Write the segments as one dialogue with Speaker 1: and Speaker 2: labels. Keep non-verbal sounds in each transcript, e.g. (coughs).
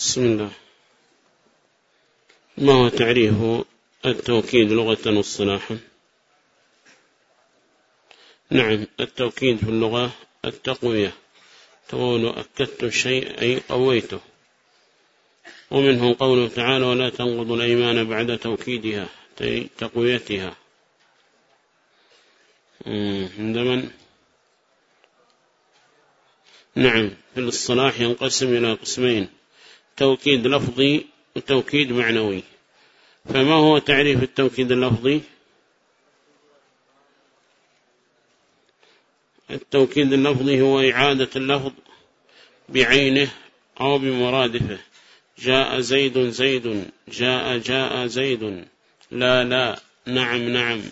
Speaker 1: بسم الله. ما هو تعريف التوكيد لغة واصطلاحا نعم التوكيد في اللغة التقوية. تقول أكدت الشيء أي قويته. ومنه قوله تعالى ولا تنقضوا الأيمان بعد توكيدها تقويتها. عندما نعم في الاصطلاح ينقسم إلى قسمين. توكيد لفظي وتوكيد معنوي. فما هو تعريف التوكيد اللفظي؟ التوكيد اللفظي هو إعادة اللفظ بعينه أو بمرادفه. جاء زيد زيد. جاء جاء زيد. لا لا. نعم نعم.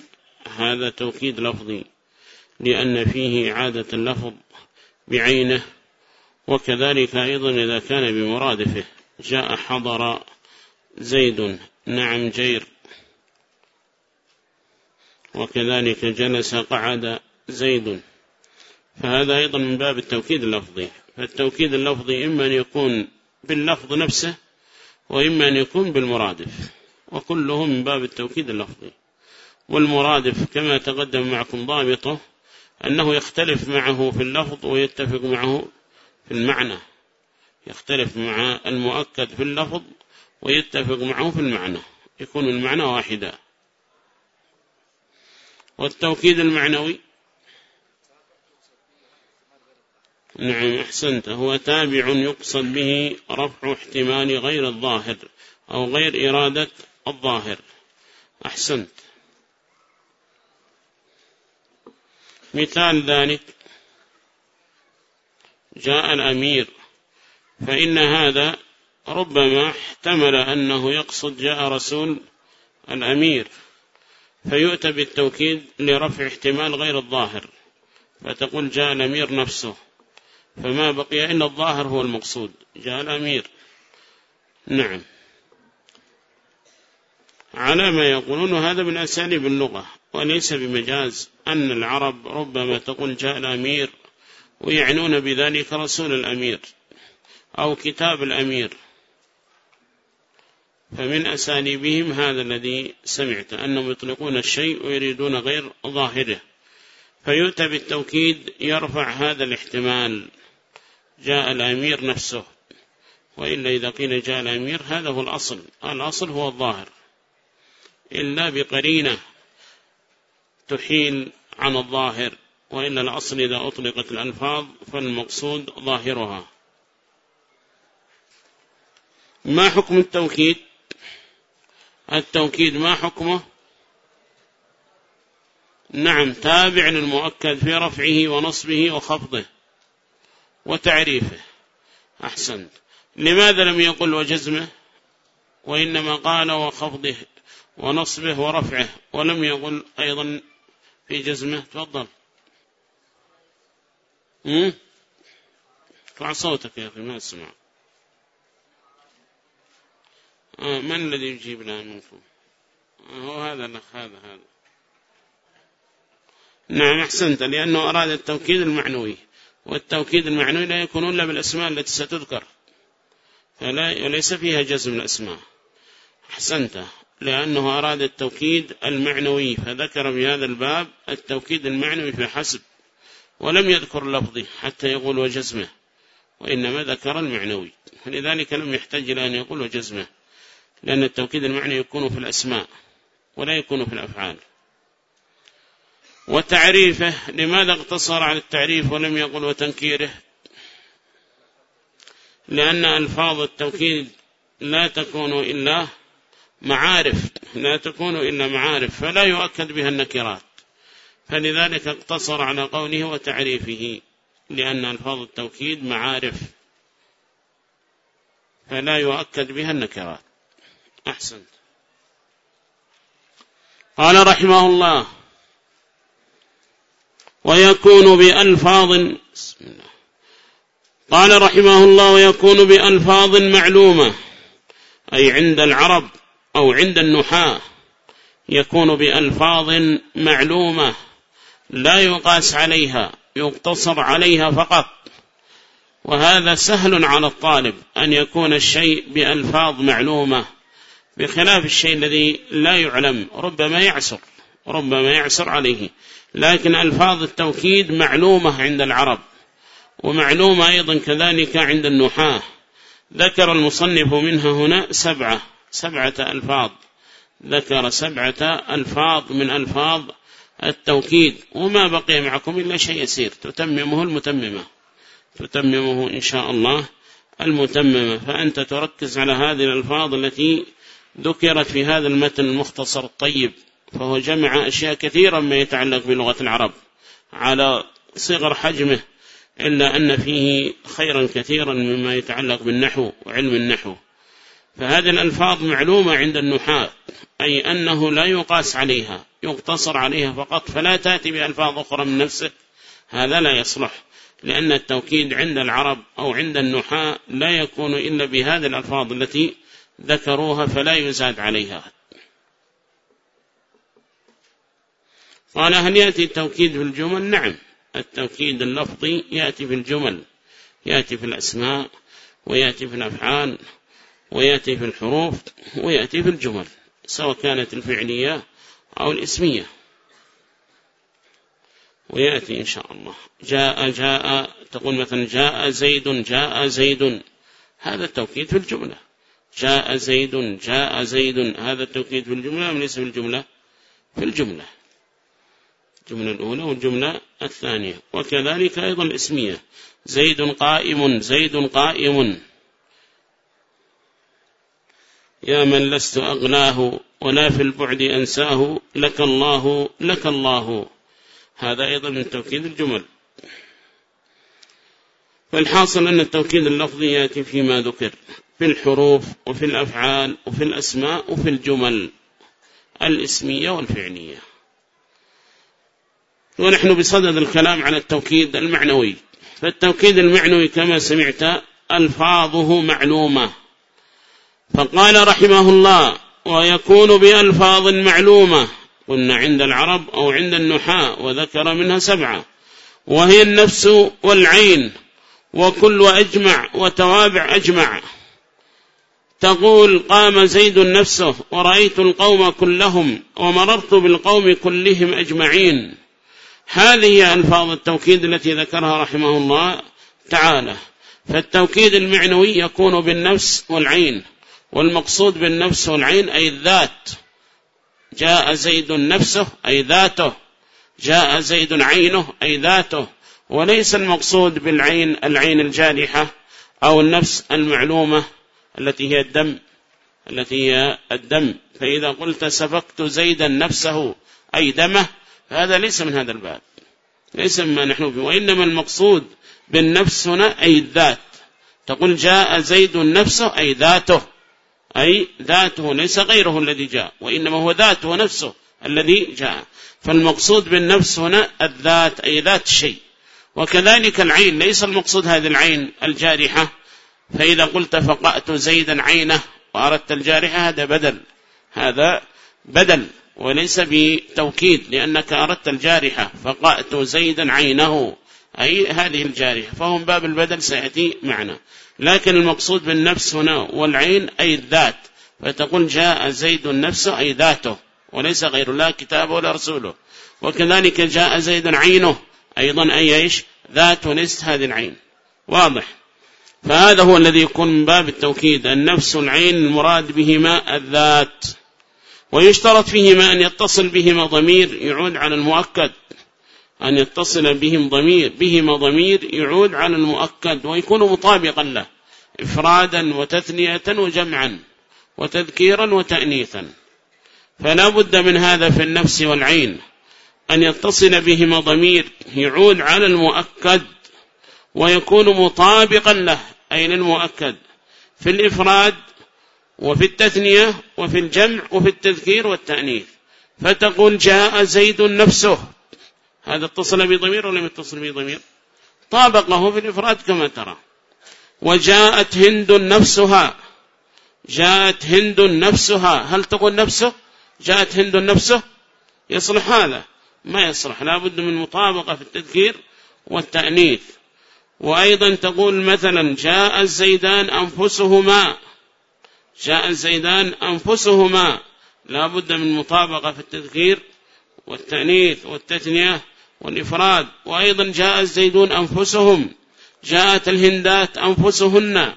Speaker 1: هذا توكيد لفظي. لأن فيه إعادة اللفظ بعينه. وكذلك أيضا إذا كان بمرادفه. جاء حضر زيد. نعم جير. وكذلك جلس قعد زيد. فهذا أيضا من باب التوكيد اللفظي. فالتوكيد اللفظي إما أن يكون باللفظ نفسه وإما أن يكون بالمرادف. وكله من باب التوكيد اللفظي. والمرادف كما تقدم معكم ضابطه أنه يختلف معه في اللفظ ويتفق معه في المعنى. يختلف مع المؤكد في اللفظ ويتفق معه في المعنى يكون المعنى واحدا. والتوكيد المعنوي؟ نعم أحسنت. هو تابع يقصد به رفع احتمال غير الظاهر أو غير إرادة الظاهر. أحسنت. مثال ذلك جاء الأمير فإن هذا ربما احتمل أنه يقصد جاء رسول الأمير فيؤتى بالتوكيد لرفع احتمال غير الظاهر فتقول جاء الأمير نفسه فما بقي إلا الظاهر هو المقصود جاء الأمير. نعم. على ما يقولون هذا من أساليب اللغة وليس بمجاز أن العرب ربما تقول جاء الأمير ويعنون بذلك رسول الأمير. أو كتاب الأمير. فمن أساليبهم هذا الذي سمعت أنهم يطلقون الشيء ويريدون غير ظاهره. فيؤتى بالتوكيد يرفع هذا الاحتمال. جاء الأمير نفسه. وإلا إذا قيل جاء الأمير هذا هو الأصل. الأصل هو الظاهر. إلا بقرينة تحيل عن الظاهر. وإلا الأصل إذا أطلقت الألفاظ فالمقصود ظاهرها. ما حكم التوكيد؟ التوكيد ما حكمه؟ نعم تابع للمؤكد في رفعه ونصبه وخفضه وتعريفه. أحسنت. لماذا لم يقل وجزمه؟ وإنما قال وخفضه ونصبه ورفعه ولم يقل أيضا في جزمه. تفضل. ارفع صوتك يا أخي ما أسمع. آه من الذي يجيب لها منكم؟ آه هو هذا الأخ هذا هذا. نعم أحسنت لأنه أراد التوكيد المعنوي. والتوكيد المعنوي لا يكون إلا بالأسماء التي ستذكر. فلا وليس فيها جزم الأسماء. أحسنت لأنه أراد التوكيد المعنوي فذكر بهذا الباب التوكيد المعنوي فحسب ولم يذكر لفظه حتى يقول وجزمه وإنما ذكر المعنوي. فلذلك لم يحتاج إلى أن يقول وجزمه. لأن التوكيد المعنى يكون في الأسماء ولا يكون في الأفعال. وتعريفه لماذا اقتصر على التعريف ولم يقل وتنكيره؟ لأن ألفاظ التوكيد لا تكون إلا معارف لا تكون إلا معارف فلا يؤكد بها النكرات. فلذلك اقتصر على قوله وتعريفه لأن ألفاظ التوكيد معارف فلا يؤكد بها النكرات. أحسنت. قال رحمه الله ويكون بألفاظ بسم الله. قال رحمه الله ويكون بألفاظ معلومة أي عند العرب أو عند النحاة يكون بألفاظ معلومة لا يقاس عليها يقتصر عليها فقط. وهذا سهل على الطالب أن يكون الشيء بألفاظ معلومة. بخلاف الشيء الذي لا يعلم ربما يعسر ربما يعسر عليه. لكن ألفاظ التوكيد معلومة عند العرب ومعلومة أيضا كذلك عند النحاة. ذكر المصنف منها هنا سبعة سبعة ألفاظ. ذكر سبعة ألفاظ من ألفاظ التوكيد. وما بقي معكم إلا شيء يسير تتممه المتممة. تتممه إن شاء الله المتممة. فأنت تركز على هذه الألفاظ التي ذكرت في هذا المتن المختصر الطيب فهو جمع أشياء كثيرا ما يتعلق بلغة العرب على صغر حجمه إلا أن فيه خيرا كثيرا مما يتعلق بالنحو وعلم النحو. فهذه الألفاظ معلومة عند النحاة أي أنه لا يقاس عليها يقتصر عليها فقط فلا تأتي بألفاظ أخرى من نفسه هذا لا يصلح لأن التوكيد عند العرب أو عند النحاة لا يكون إلا بهذه الألفاظ التي ذكروها فلا يزاد عليها. قال هل يأتي التوكيد في الجمل؟ نعم التوكيد اللفظي يأتي في الجمل يأتي في الأسماء ويأتي في الأفعال ويأتي في الحروف ويأتي في الجمل سواء كانت الفعلية أو الإسمية. ويأتي إن شاء الله. جاء جاء تقول مثلا جاء زيد جاء زيد. هذا التوكيد في الجملة. جاء زيد جاء زيد. هذا التوكيد في الجملة من ليس في الجملة؟ في الجملة. الجملة الأولى والجملة الثانية. وكذلك أيضا الإسمية. زيد قائم زيد قائم. يا من لست أغناه ولا في البعد أنساه لك الله لك الله. هذا أيضا من توكيد الجمل. فالحاصل أن التوكيد اللفظي يأتي فيما ذكر. في الحروف وفي الأفعال وفي الأسماء وفي الجمل الإسمية والفعلية. ونحن بصدد الكلام على التوكيد المعنوي. فالتوكيد المعنوي كما سمعت ألفاظه معلومة. فقال رحمه الله ويكون بألفاظ معلومة. قلنا عند العرب أو عند النحاة وذكر منها سبعة. وهي النفس والعين وكل أجمع وتوابع أجمع. تقول قام زيد نفسه ورأيت القوم كلهم ومررت بالقوم كلهم أجمعين. هذه ألفاظ التوكيد التي ذكرها رحمه الله تعالى. فالتوكيد المعنوي يكون بالنفس والعين والمقصود بالنفس والعين أي الذات. جاء زيد نفسه أي ذاته جاء زيد عينه أي ذاته. وليس المقصود بالعين العين الجارحة أو النفس المعلومة التي هي الدم التي هي الدم. فإذا قلت سفكت زيدا نفسه أي دمه هذا ليس من هذا الباب. ليس مما نحن فيه وإنما المقصود بالنفس هنا أي الذات. تقول جاء زيد نفسه أي ذاته. أي ذاته ليس غيره الذي جاء وإنما هو ذاته نفسه الذي جاء. فالمقصود بالنفس هنا الذات أي ذات الشيء وكذلك العين ليس المقصود هذه العين الجارحة. فإذا قلت فقأت زيدا عينه وأردت الجارحة هذا بدل. هذا بدل. وليس بتوكيد لأنك أردت الجارحة فقأت زيدا عينه. أي هذه الجارحة فهم باب البدل سيأتي معنا. لكن المقصود بالنفس هنا والعين أي الذات. فتقول جاء زيد النفس أي ذاته. وليس غير الله كتابه ولا رسوله. وكذلك جاء زيد عينه أيضا أي إيش؟ ذات وليست هذه العين. واضح. فهذا هو الذي يكون من باب التوكيد. النفس العين المراد بهما الذات. ويشترط فيهما أن يتصل بهما ضمير يعود على المؤكد. أن يتصل بهم ضمير بهما ضمير يعود على المؤكد. ويكون مطابقا له إفرادا وتثنية وجمعا وتذكيرا وتأنيثا. فلا بد من هذا في النفس والعين. أن يتصل بهما ضمير يعود على المؤكد. ويكون مطابقا له أي للمؤكد في الإفراد وفي التثنية وفي الجمع وفي التذكير والتأنيث. فتقول جاء زيد نفسه. هذا اتصل بضمير ولا يتصل بضمير؟ طابقه في الإفراد كما ترى. وجاءت هند نفسها. جاءت هند نفسها. هل تقول نفسه؟ جاءت هند نفسه. يصلح هذا. ما يصلح. لا بد من مطابقة في التذكير والتأنيث. وأيضا تقول مثلا جاء الزيدان أنفسهما جاء الزيدان أنفسهما. لا بد من مطابقة في التذكير والتأنيث والتثنية والإفراد. وأيضا جاء الزيدون أنفسهم جاءت الهندات أنفسهن.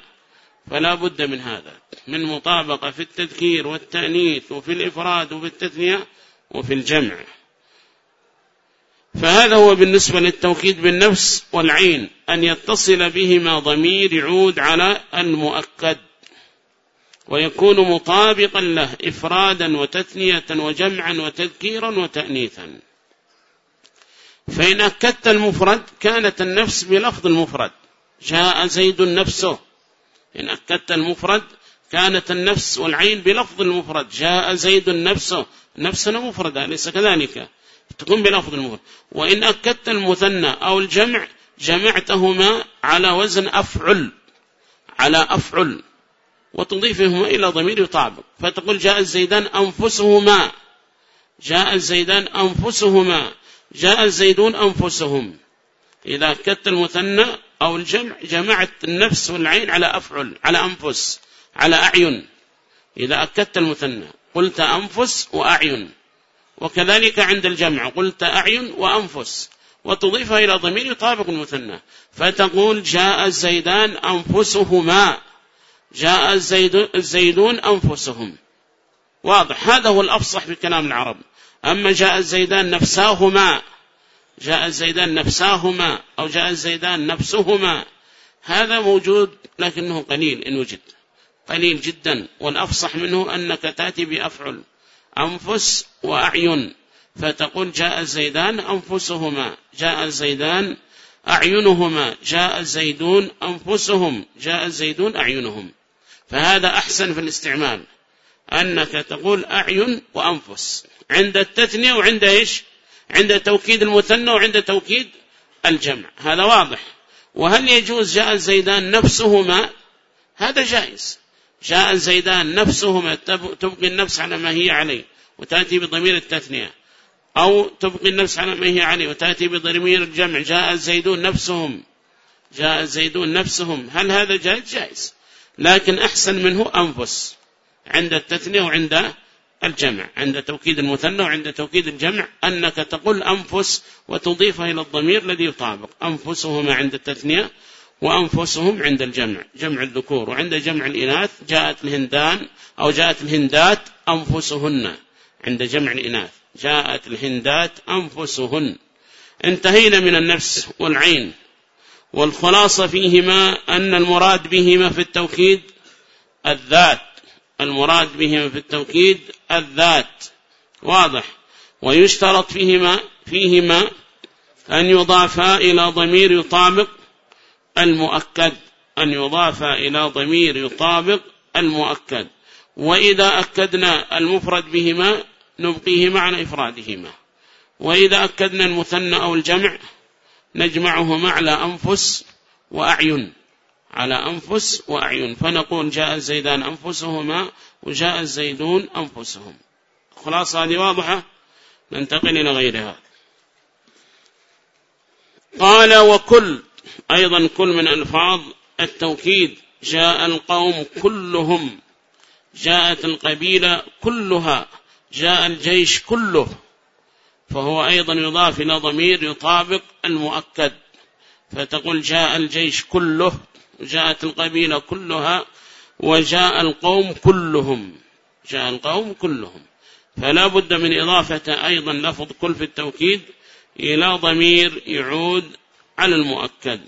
Speaker 1: فلا بد من هذا من مطابقة في التذكير والتأنيث وفي الإفراد وفي التثنية وفي الجمع. فهذا هو بالنسبة للتوكيد بالنفس والعين أن يتصل بهما ضمير يعود على المؤكد ويكون مطابقا له إفرادا وتثنية وجمعا وتذكيرا وتأنيثا. فإن أكدت المفرد كانت النفس بلفظ المفرد جاء زيد نفسه. إن أكدت المفرد كانت النفس والعين بلفظ المفرد جاء زيد نفسه. نفسنا مفردة ليس كذلك. تكون بلفظ المفرد وإن أكدت المثنى أو الجمع جمعتهما على وزن أفعل على أفعل. وتضيفهما إلى ضمير يطابق فتقول جاء الزيدان أنفسهما. جاء الزيدان أنفسهما. جاء الزيدون أنفسهم. إذا أكدت المثنى أو الجمع جمعت النفس والعين على أفعل على أنفس على أعين. إذا أكدت المثنى قلت أنفس وأعين. وكذلك عند الجمع. قلت أعين وأنفس. وتضيفها إلى ضمير يطابق المثنى فتقول جاء الزيدان أنفسهما. جاء الزيدون أنفسهم. واضح. هذا هو الأفصح بكلام العرب. أما جاء الزيدان نفساهما. جاء الزيدان نفساهما. أو جاء الزيدان نفسهما. هذا موجود لكنه قليل إن وجد. قليل جدا. والأفصح منه أنك تأتي بأفعل. أنفس وأعين. فتقول جاء الزيدان أنفسهما جاء الزيدان أعينهما جاء الزيدون أنفسهم جاء الزيدون أعينهم. فهذا أحسن في الاستعمال أنك تقول أعين وأنفس. عند التثنية وعند إيش؟ عند توكيد المثنى وعند توكيد الجمع. هذا واضح. وهل يجوز جاء الزيدان نفسهما؟ هذا جائز. جاء الزيدان نفسهما تبقي النفس على ما هي عليه وتأتي بضمير التثنية. أو تبقي النفس على ما هي عليه وتأتي بضمير الجمع. جاء الزيدون نفسهم. جاء الزيدون نفسهم. هل هذا جائز؟ جائز. لكن أحسن منه أنفس. عند التثنية وعند الجمع. عند توكيد المثنى وعند توكيد الجمع أنك تقول أنفس وتضيفها إلى الضمير الذي يطابق. أنفسهما عند التثنية وأنفسهم عند الجمع جمع الذكور وعند جمع الإناث جاءت الهندان أو جاءت الهندات أنفسهن. عند جمع الإناث جاءت الهندات أنفسهن. انتهينا من النفس والعين. والخلاصة فيهما أن المراد بهما في التوكيد الذات. المراد بهما في التوكيد الذات. واضح. ويشترط فيهما فيهما أن يضافا إلى ضمير يطابق المؤكد أن يضاف إلى ضمير يطابق المؤكد وإذا أكدنا المفرد بهما نبقيه معنى إفرادهما وإذا أكدنا المثنى أو الجمع نجمعهما على أنفس وأعين على أنفس وأعين فنقول جاء الزيدان أنفسهما وجاء الزيدون أنفسهم. خلاص هذه واضحة؟ ننتقل إلى غيرها. قال وكل أيضا كل من ألفاظ التوكيد. جاء القوم كلهم. جاءت القبيلة كلها. جاء الجيش كله. فهو أيضا يضاف إلى ضمير يطابق المؤكد. فتقول جاء الجيش كله. جاءت القبيلة كلها. وجاء القوم كلهم. جاء القوم كلهم. فلا بد من إضافة أيضا لفظ كل في التوكيد إلى ضمير يعود على المؤكد.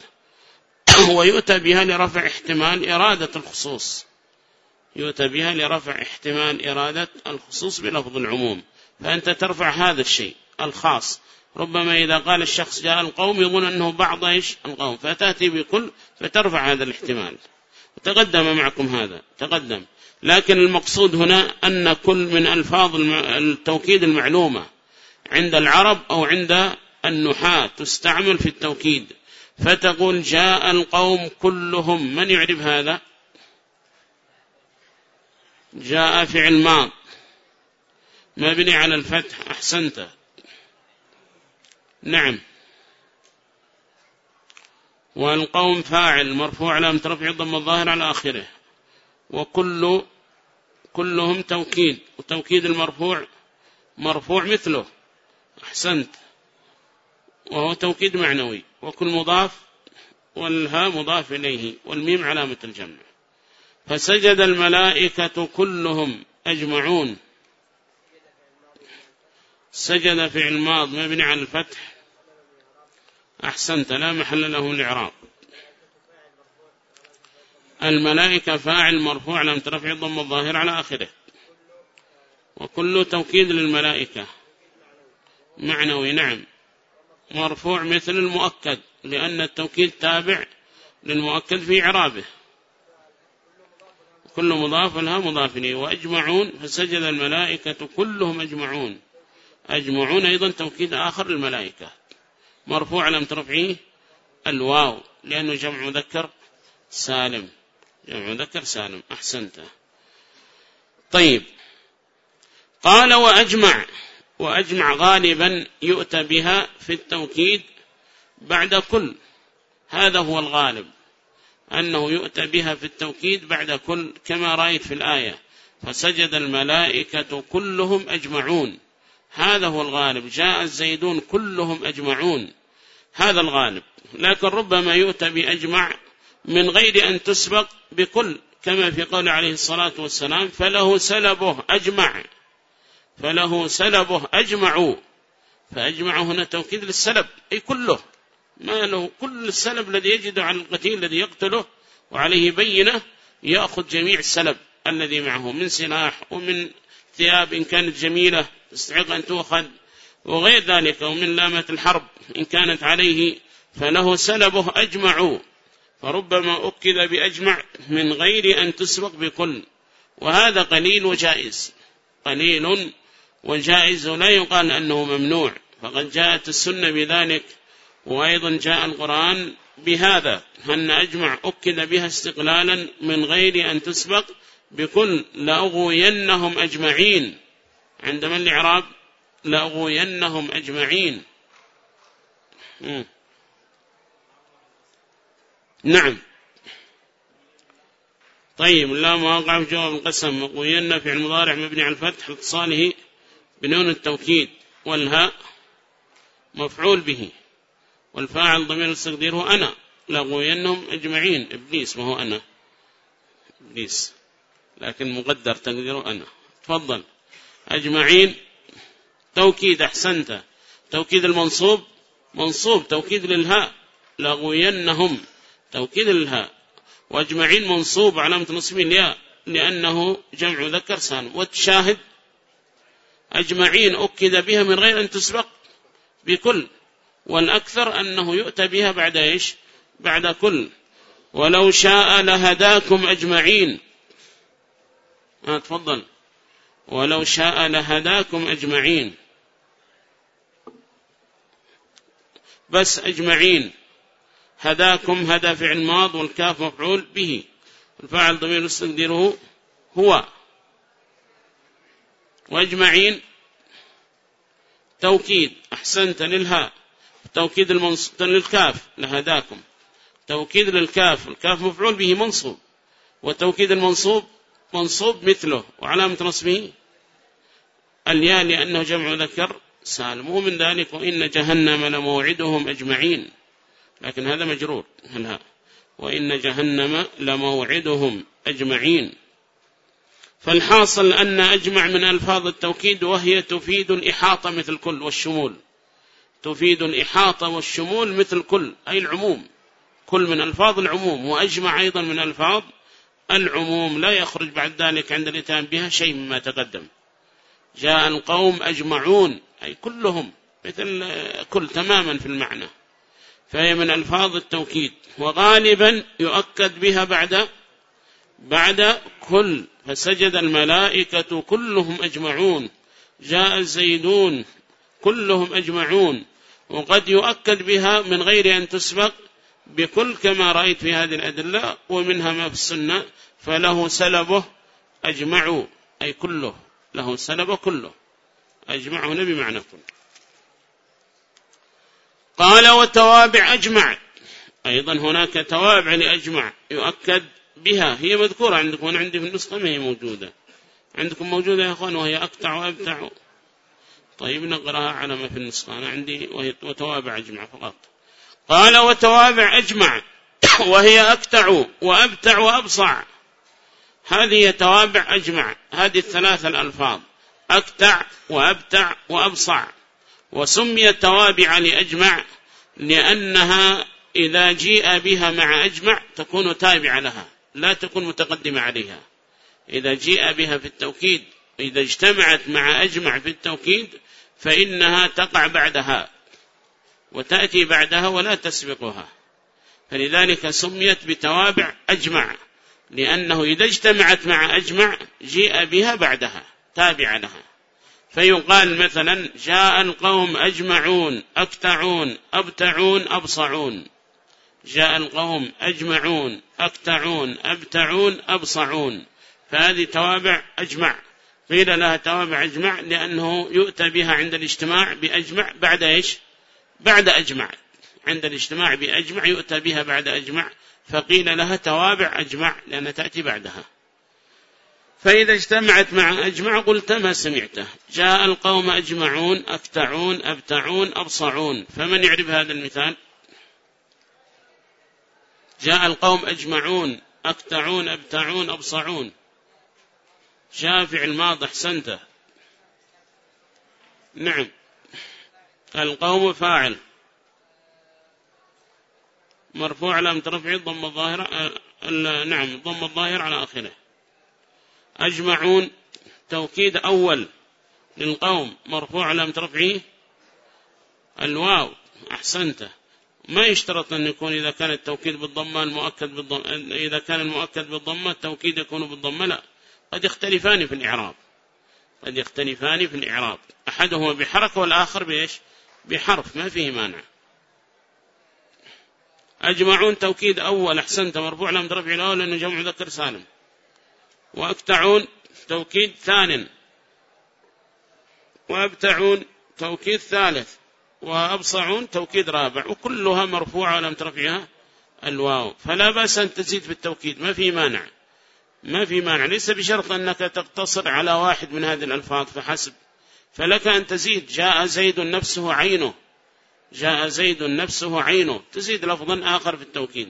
Speaker 1: ويؤتى بها لرفع احتمال إرادة الخصوص. يؤتى بها لرفع احتمال إرادة الخصوص بلفظ العموم. فأنت ترفع هذا الشيء الخاص. ربما إذا قال الشخص جاء القوم يظن أنه بعض إيش؟ القوم. فتأتي بكل فترفع هذا الاحتمال. تقدم معكم هذا. تقدم. لكن المقصود هنا أن كل من ألفاظ التوكيد المعلومة عند العرب أو عند النحاة تستعمل في التوكيد. فتقول جاء القوم كلهم من يعرف هذا؟ جاء فعل ماض. مبني على الفتح أحسنت. نعم. والقوم فاعل مرفوع علامة رفع ضم الظاهر على آخره. وكل كلهم توكيد. وتوكيد المرفوع مرفوع مثله. أحسنت. وهو توكيد معنوي وكل مضاف والها مضاف إليه والميم علامة الجمع. فسجد الملائكة كلهم أجمعون. سجد فعل ماض مبني على الفتح. أحسنت لا محل له الإعراب الملائكة فاعل مرفوع لم ترفع ضم الظاهر على آخره. وكل توكيد للملائكة معنوي نعم. مرفوع مثل المؤكد لأن التوكيد تابع للمؤكد في إعرابه. كل مضاف لها مضاف إليه وأجمعون فسجد الملائكة كلهم أجمعون. أجمعون أيضا توكيد آخر للملائكة. مرفوع لم ترفعيه الواو لأنه جمع مذكر سالم. جمع مذكر سالم. أحسنت. طيب. قال وأجمع. وأجمع غالبا يؤتى بها في التوكيد بعد كل. هذا هو الغالب أنه يؤتى بها في التوكيد بعد كل كما رأيت في الآية. فسجد الملائكة كلهم أجمعون. هذا هو الغالب. جاء الزيدون كلهم أجمعون. هذا الغالب. لكن ربما يؤتى بأجمع من غير أن تسبق بكل كما في قول عليه الصلاة والسلام فله سلبه أجمع. فله سلبه أجمعوا. فأجمع هنا توكيد للسلب أي كله. ما له كل السلب الذي يجد عن القتيل الذي يقتله وعليه بينة يأخذ جميع السلب الذي معه من سلاح ومن ثياب إن كانت جميلة تستحق أن تؤخذ وغير ذلك ومن لامة الحرب إن كانت عليه فله سلبه أجمع فربما أكد بأجمع من غير أن تسبق بكل. وهذا قليل وجائز. قليل وجائز ولا يقال أنه ممنوع فقد جاءت السنة بذلك وأيضا جاء القرآن بهذا أن أجمع أكد بها استقلالا من غير أن تسبق بكل لأغوينهم أجمعين. عندما الإعراب؟ لأغوينهم أجمعين. نعم. طيب لا مواقع في جواب القسم. أغوين في المضارع مبني على الفتح اتصاله بنون التوكيد والهاء مفعول به والفاعل ضمير استقديره أنا لأغوينهم أجمعين إبليس ما هو أنا. إبليس. لكن مقدر تقديره أنا. تفضل. أجمعين. توكيد أحسنت. توكيد المنصوب؟ منصوب. توكيد للهاء. لغوينهم توكيد للهاء. وأجمعين منصوب علامة نصب الياء لأنه جمع ذكر سالم والشاهد أجمعين أكد بها من غير أن تسبق بكل والأكثر أنه يؤتى بها بعد إيش؟ بعد كل. ولو شاء لهداكم أجمعين. آه تفضل. ولو شاء لهداكم أجمعين. بس أجمعين. هداكم هدى فعل ماض والكاف مفعول به. الفاعل ضمير استقدره هو. وأجمعين. توكيد. أحسنت للهاء توكيد المنص... للكاف. لهداكم. توكيد للكاف. الكاف مفعول به منصوب. وتوكيد المنصوب منصوب مثله. وعلامة نصبه. الياء لأنه جمع ذكر سالم. ومن ذلك. وإن جهنم لموعدهم أجمعين. لكن هذا مجرور. هنا وإن جهنم لموعدهم أجمعين. فالحاصل أن أجمع من ألفاظ التوكيد وهي تفيد الإحاطة مثل كل والشمول. تفيد الإحاطة والشمول مثل كل أي العموم. كل من ألفاظ العموم وأجمع أيضا من ألفاظ العموم. لا يخرج بعد ذلك عند الإتام بها شيء مما تقدم. جاء القوم أجمعون أي كلهم مثل كل تماما في المعنى. فهي من ألفاظ التوكيد وغالبا يؤكد بها بعد بعد كل فسجد الملائكة كلهم أجمعون جاء الزيدون كلهم أجمعون وقد يؤكد بها من غير أن تسبق بكل كما رأيت في هذه الأدلة ومنها ما في السنة فله سلبه أجمعوا أي كله له سلبه كله أجمعه بمعنى كل. قال وتوابع أجمع. أيضا هناك توابع لأجمع يؤكد بها. هي مذكورة عندكم وأنا عندي في النسخة ما هي موجودة. عندكم موجودة يا أخوان وهي أقطع وأبتع طيب نقرأها على ما في النسخة. أنا عندي وهي وتوابع أجمع فقط. قال وتوابع أجمع. (coughs) وهي أكتع وأبتع وأبصع. هذه توابع أجمع. هذه الثلاثة الألفاظ. أكتع وأبتع وأبصع. وسميت توابع لأجمع لأنها إذا جيء بها مع أجمع تكون تابعة لها. لا تكون متقدمة عليها. إذا جيء بها في التوكيد إذا اجتمعت مع أجمع في التوكيد فإنها تقع بعدها وتأتي بعدها ولا تسبقها. فلذلك سميت بتوابع أجمع لأنه إذا اجتمعت مع أجمع جيء بها بعدها تابع لها. فيقال مثلا جاء القوم أجمعون أكتعون أبتعون أبصعون. جاء القوم أجمعون أكتعون أبتعون أبصعون. فهذه توابع أجمع. قيل لها توابع أجمع لأنه يؤتى بها عند الاجتماع بأجمع بعد إيش؟ بعد أجمع. عند الاجتماع بأجمع يؤتى بها بعد أجمع. فقيل لها توابع أجمع لأنها تأتي بعدها. فإذا اجتمعت مع أجمع قلت ما سمعته جاء القوم أجمعون أكتعون أبتعون أبصعون. فمن يعرف هذا المثال؟ جاء القوم أجمعون أكتعون أبتعون أبصعون. شافع الماضي أحسنته. نعم. القوم فاعل. مرفوع لم ترفع ضم الظاهرة نعم ضم الظاهر على آخره. أجمعون توكيد أول للقوم مرفوع لم ترفعه الواو أحسنته. ما يشترط أن يكون إذا كان التوكيد بالضمة المؤكد بالضمة إذا كان المؤكد بالضمة التوكيد يكون بالضمة لا. قد يختلفان في الإعراب. قد يختلفان في الإعراب. أحدهما بحركة والآخر بإيش؟ بحرف. ما فيه مانع. أجمعون توكيد أول أحسنت مرفوع لم ترفع الأول لأنه جمع ذكر سالم. وأكتعون توكيد ثان. وأبتعون توكيد ثالث. وأبصعون توكيد رابع. وكلها مرفوعة ولم ترفعها الواو. فلا بأس أن تزيد في التوكيد. ما في مانع. ما في مانع. ليس بشرط أنك تقتصر على واحد من هذه الألفاظ فحسب. فلك أن تزيد. جاء زيد نفسه عينه. جاء زيد نفسه عينه. تزيد لفظا آخر في التوكيد.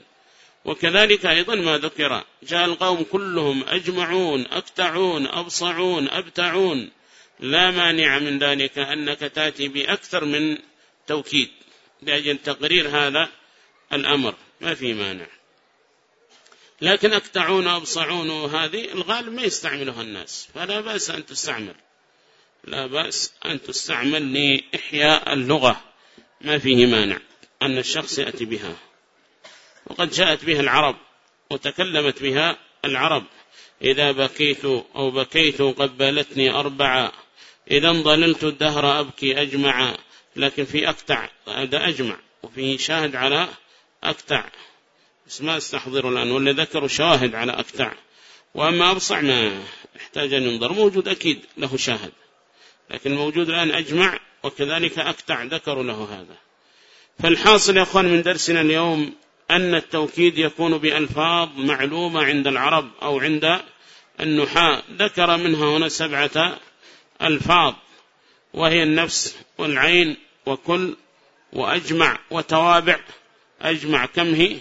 Speaker 1: وكذلك أيضا ما ذكر. جاء القوم كلهم أجمعون أكتعون أبصعون أبتعون. لا مانع من ذلك أنك تأتي بأكثر من توكيد لأجل تقرير هذا الأمر ما في مانع. لكن أكتعون وأبصعون وهذه الغالب ما يستعملها الناس فلا بأس أن تستعمل. لا بأس أن تستعمل لإحياء اللغة ما فيه مانع أن الشخص يأتي بها. وقد جاءت بها العرب وتكلمت بها العرب. إذا بكيت أو بكيت قبلتني أربعة إذا ضللت الدهر أبكي أجمع. لكن في أكتع هذا أجمع. وفيه شاهد على أكتع بس ما استحضر الآن ولا ذكروا شاهد على أكتع وأما أبصع ما يحتاج أن ينظر موجود أكيد له شاهد. لكن موجود الآن أجمع وكذلك أكتع ذكروا له هذا. فالحاصل يا أخوان من درسنا اليوم أن التوكيد يكون بألفاظ معلومة عند العرب أو عند النحاة. ذكر منها هنا سبعة ألفاظ. وهي النفس والعين وكل وأجمع وتوابع. أجمع كم هي؟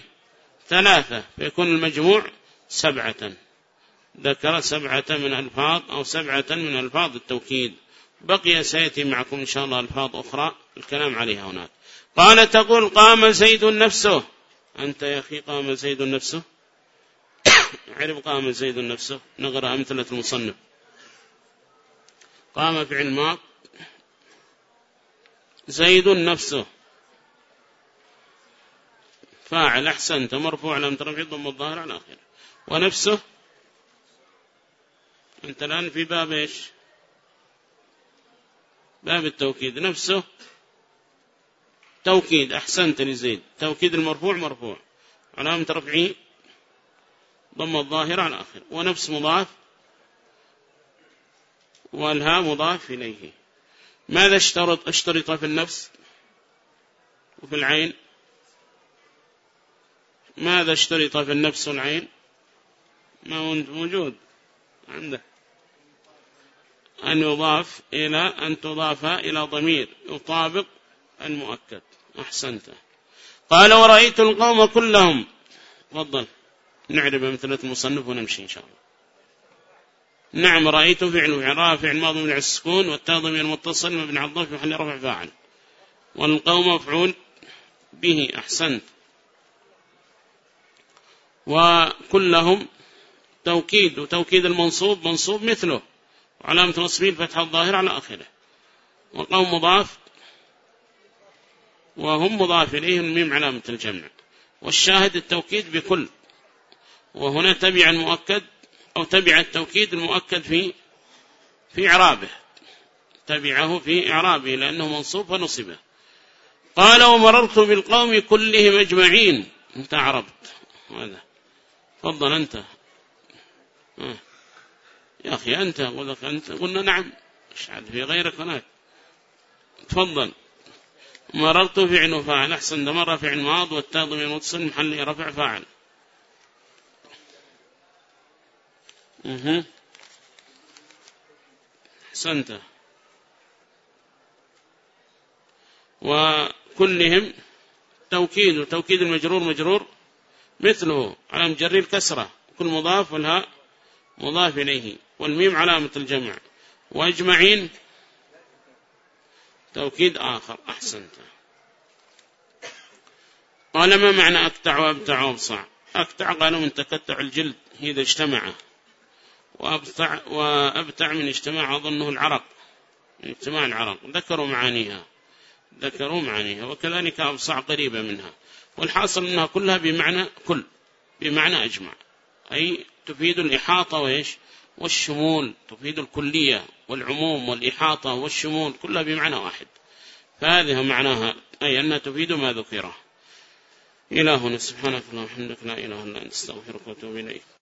Speaker 1: ثلاثة. فيكون المجموع سبعة. ذكر سبعة من ألفاظ أو سبعة من ألفاظ التوكيد. بقي سيأتي معكم إن شاء الله ألفاظ أخرى الكلام عليها هناك. قال تقول قام زيد نفسه. أنت يا أخي قام زيد نفسه؟ (coughs) عرف قام زيد نفسه. نقرأ أمثلة المصنف. قام فعل ماض. زيد نفسه. فاعل أحسنت مرفوع لم ترفع ضم الظاهر على آخره. ونفسه أنت الآن في باب إيش؟ باب التوكيد. نفسه توكيد. أحسنت لزيد. توكيد المرفوع مرفوع. علامة رفعه ضم الظاهر على آخر ونفس مضاف والها مضاف إليه. ماذا اشترط اشترط في النفس وفي العين؟ ماذا اشترط في النفس والعين؟ ما موجود عنده. أن يضاف إلى أن تضاف إلى ضمير يطابق المؤكد. أحسنت. قال ورأيت القوم كلهم. تفضل. نعرب مثلة المصنف ونمشي إن شاء الله. نعم رأيت فعل وعراء فعل ماضي من السكون والتاضم المتصل مبني على محل رفع فاعل. والقوم مفعول به أحسنت. وكلهم توكيد وتوكيد المنصوب منصوب مثله. وعلامة نصبه الفتحة الظاهرة على آخره. وقوم مضاف وهم مضاف إليهم الميم علامة الجمع. والشاهد التوكيد بكل. وهنا تبع المؤكد أو تبع التوكيد المؤكد في في إعرابه. تبعه في إعرابه لأنه منصوب فنصبه قال ومررت بالقوم كلهم أجمعين. انت عربت. هذا. فضل أنت. آه. يا أخي أنت لك أنت. قلنا نعم. مش عاد في غيرك هناك؟ تفضل. مررت فعل فاعل. أحسن مرة فعل ماض والتاضم المتصل محل رفع فاعل. أها أحسنت وكلهم توكيد وتوكيد المجرور مجرور. مثله على مجري الكسرة. كل مضاف والهاء مضاف إليه. والميم علامة الجمع. وأجمعين توكيد آخر. أحسنت. قال ما معنى أكتع وأبتع وأبصع؟ أكتع قالوا من تكتع الجلد إذا اجتمع. وأبتع, وأبتع من اجتماع أظنه العرق من اجتماع العرق. ذكروا معانيها ذكروا معانيها وكذلك أبصع قريبة منها. والحاصل أنها كلها بمعنى كل بمعنى أجمع أي تفيد الإحاطة وإيش؟ والشمول تفيد الكلية والعموم والإحاطة والشمول كلها بمعنى واحد. فهذه معناها أي أنها تفيد ما ذكره. إلهنا سبحانك اللهم وبحمدك لا إله إلا أنت استغفرك واتوب إليك.